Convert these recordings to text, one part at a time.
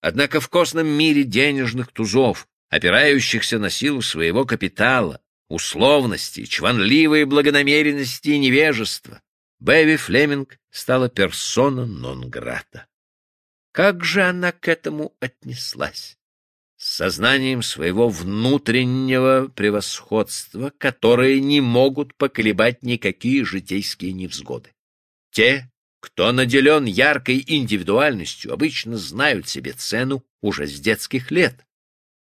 Однако в костном мире денежных тузов, опирающихся на силу своего капитала, условности, чванливой благонамеренности и невежества, Бэви Флеминг стала персона нон-грата. Как же она к этому отнеслась? С сознанием своего внутреннего превосходства, которое не могут поколебать никакие житейские невзгоды. Те, кто наделен яркой индивидуальностью, обычно знают себе цену уже с детских лет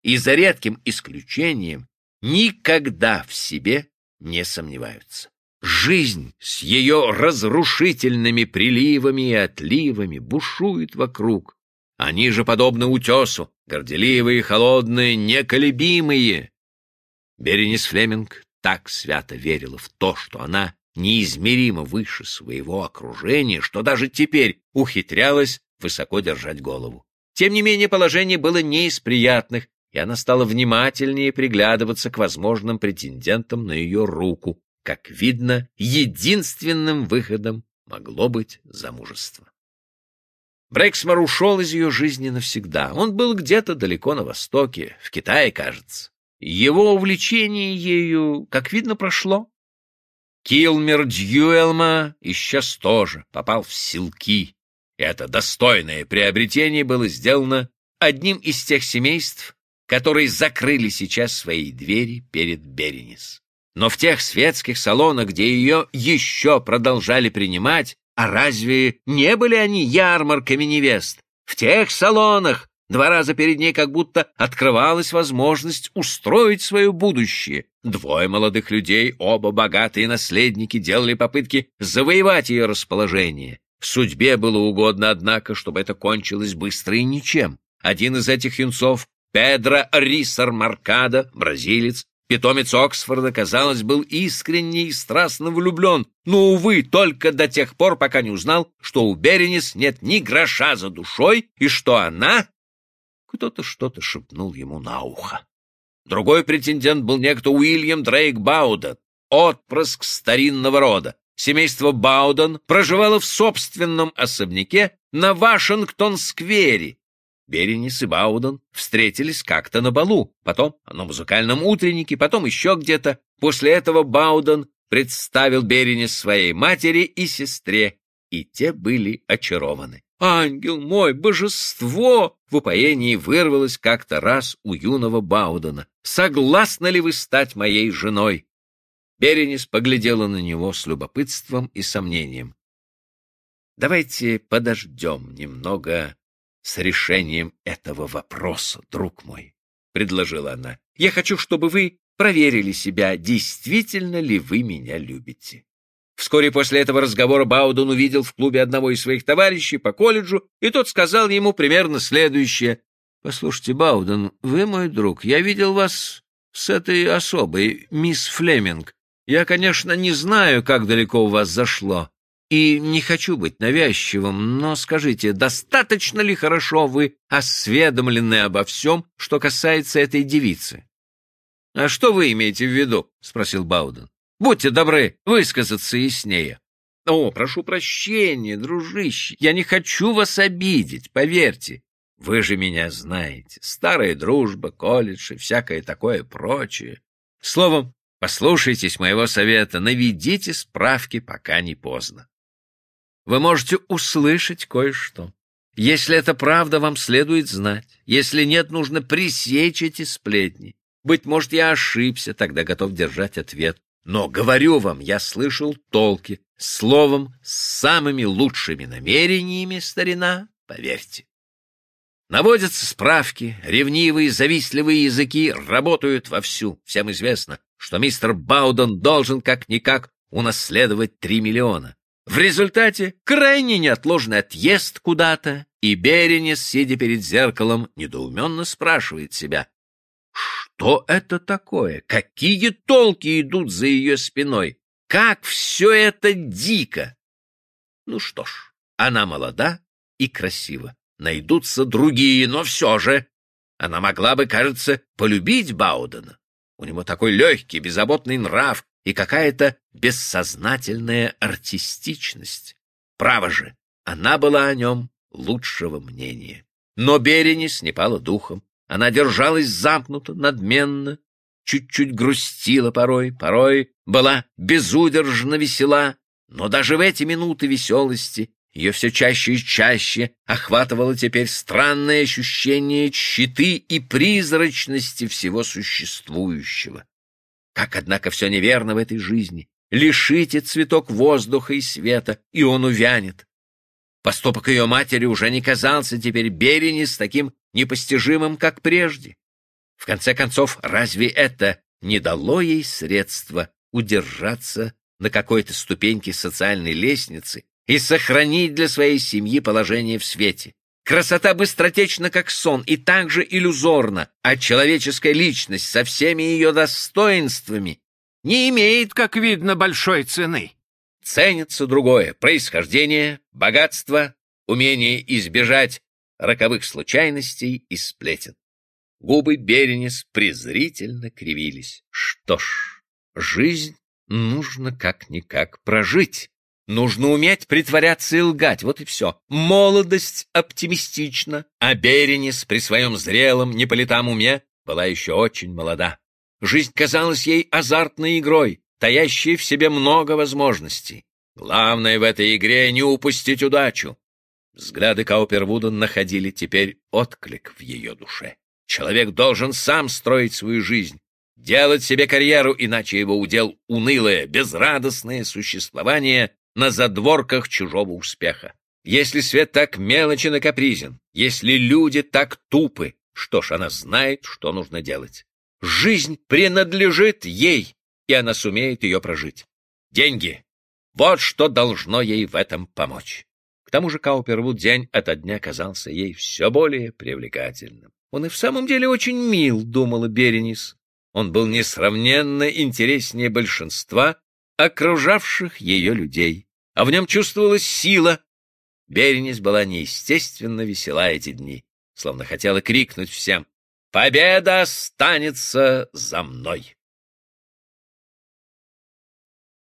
и за редким исключением никогда в себе не сомневаются. Жизнь с ее разрушительными приливами и отливами бушует вокруг. Они же подобны утесу, горделивые, холодные, неколебимые. Беренис Флеминг так свято верила в то, что она неизмеримо выше своего окружения, что даже теперь ухитрялась высоко держать голову. Тем не менее, положение было не из приятных, и она стала внимательнее приглядываться к возможным претендентам на ее руку. Как видно, единственным выходом могло быть замужество. Брексмор ушел из ее жизни навсегда. Он был где-то далеко на востоке, в Китае, кажется. Его увлечение ею, как видно, прошло. Килмер Дьюэлма исчез тоже, попал в силки. Это достойное приобретение было сделано одним из тех семейств, которые закрыли сейчас свои двери перед Беренис. Но в тех светских салонах, где ее еще продолжали принимать, а разве не были они ярмарками невест? В тех салонах два раза перед ней как будто открывалась возможность устроить свое будущее. Двое молодых людей, оба богатые наследники, делали попытки завоевать ее расположение. Судьбе было угодно, однако, чтобы это кончилось быстро и ничем. Один из этих юнцов Педро Рисар Маркадо, бразилец, питомец Оксфорда, казалось, был искренне и страстно влюблен, но, увы, только до тех пор, пока не узнал, что у Беренис нет ни гроша за душой и что она... Кто-то что-то шепнул ему на ухо. Другой претендент был некто Уильям Дрейк Бауден, отпрыск старинного рода. Семейство Бауден проживало в собственном особняке на Вашингтон-сквере, Беренис и Бауден встретились как-то на балу, потом на музыкальном утреннике, потом еще где-то. После этого Бауден представил Беренис своей матери и сестре, и те были очарованы. «Ангел мой, божество!» В упоении вырвалось как-то раз у юного Баудена. «Согласны ли вы стать моей женой?» Беренис поглядела на него с любопытством и сомнением. «Давайте подождем немного с решением этого вопроса, друг мой, — предложила она. — Я хочу, чтобы вы проверили себя, действительно ли вы меня любите. Вскоре после этого разговора Бауден увидел в клубе одного из своих товарищей по колледжу, и тот сказал ему примерно следующее. — Послушайте, Бауден, вы мой друг. Я видел вас с этой особой, мисс Флеминг. Я, конечно, не знаю, как далеко у вас зашло, и не хочу быть навязчивым, но скажите, достаточно ли хорошо вы осведомлены обо всем, что касается этой девицы? — А что вы имеете в виду? — спросил Бауден. — Будьте добры высказаться яснее. — О, прошу прощения, дружище, я не хочу вас обидеть, поверьте. Вы же меня знаете. Старая дружба, колледж и всякое такое прочее. Словом, послушайтесь моего совета, наведите справки, пока не поздно вы можете услышать кое-что. Если это правда, вам следует знать. Если нет, нужно пресечь эти сплетни. Быть может, я ошибся, тогда готов держать ответ. Но, говорю вам, я слышал толки. Словом, с самыми лучшими намерениями, старина, поверьте. Наводятся справки, ревнивые, завистливые языки работают вовсю. Всем известно, что мистер Бауден должен как-никак унаследовать три миллиона. В результате крайне неотложный отъезд куда-то, и Беренис, сидя перед зеркалом, недоуменно спрашивает себя, что это такое? Какие толки идут за ее спиной? Как все это дико! Ну что ж, она молода и красива. Найдутся другие, но все же она могла бы, кажется, полюбить Баудена. У него такой легкий, беззаботный нрав, и какая-то бессознательная артистичность. Право же, она была о нем лучшего мнения. Но Беренис не пала духом. Она держалась замкнуто, надменно, чуть-чуть грустила порой, порой была безудержно весела, но даже в эти минуты веселости ее все чаще и чаще охватывало теперь странное ощущение щиты и призрачности всего существующего. Как, однако, все неверно в этой жизни. Лишите цветок воздуха и света, и он увянет. Поступок ее матери уже не казался теперь Беренис таким непостижимым, как прежде. В конце концов, разве это не дало ей средства удержаться на какой-то ступеньке социальной лестницы и сохранить для своей семьи положение в свете? Красота быстротечна, как сон, и также иллюзорна, а человеческая личность со всеми ее достоинствами не имеет, как видно, большой цены. Ценится другое — происхождение, богатство, умение избежать роковых случайностей и сплетен. Губы Беренис презрительно кривились. Что ж, жизнь нужно как-никак прожить. Нужно уметь притворяться и лгать, вот и все. Молодость оптимистична, а Беренис при своем зрелом, не по летам уме была еще очень молода. Жизнь казалась ей азартной игрой, таящей в себе много возможностей. Главное в этой игре не упустить удачу. Взгляды Каупервуда находили теперь отклик в ее душе. Человек должен сам строить свою жизнь, делать себе карьеру, иначе его удел унылое, безрадостное существование на задворках чужого успеха. Если свет так мелочен и капризен, если люди так тупы, что ж, она знает, что нужно делать. Жизнь принадлежит ей, и она сумеет ее прожить. Деньги — вот что должно ей в этом помочь. К тому же Каупервуд день ото дня казался ей все более привлекательным. Он и в самом деле очень мил, думала Беренис. Он был несравненно интереснее большинства окружавших ее людей, а в нем чувствовалась сила. Беренис была неестественно весела эти дни, словно хотела крикнуть всем «Победа останется за мной!»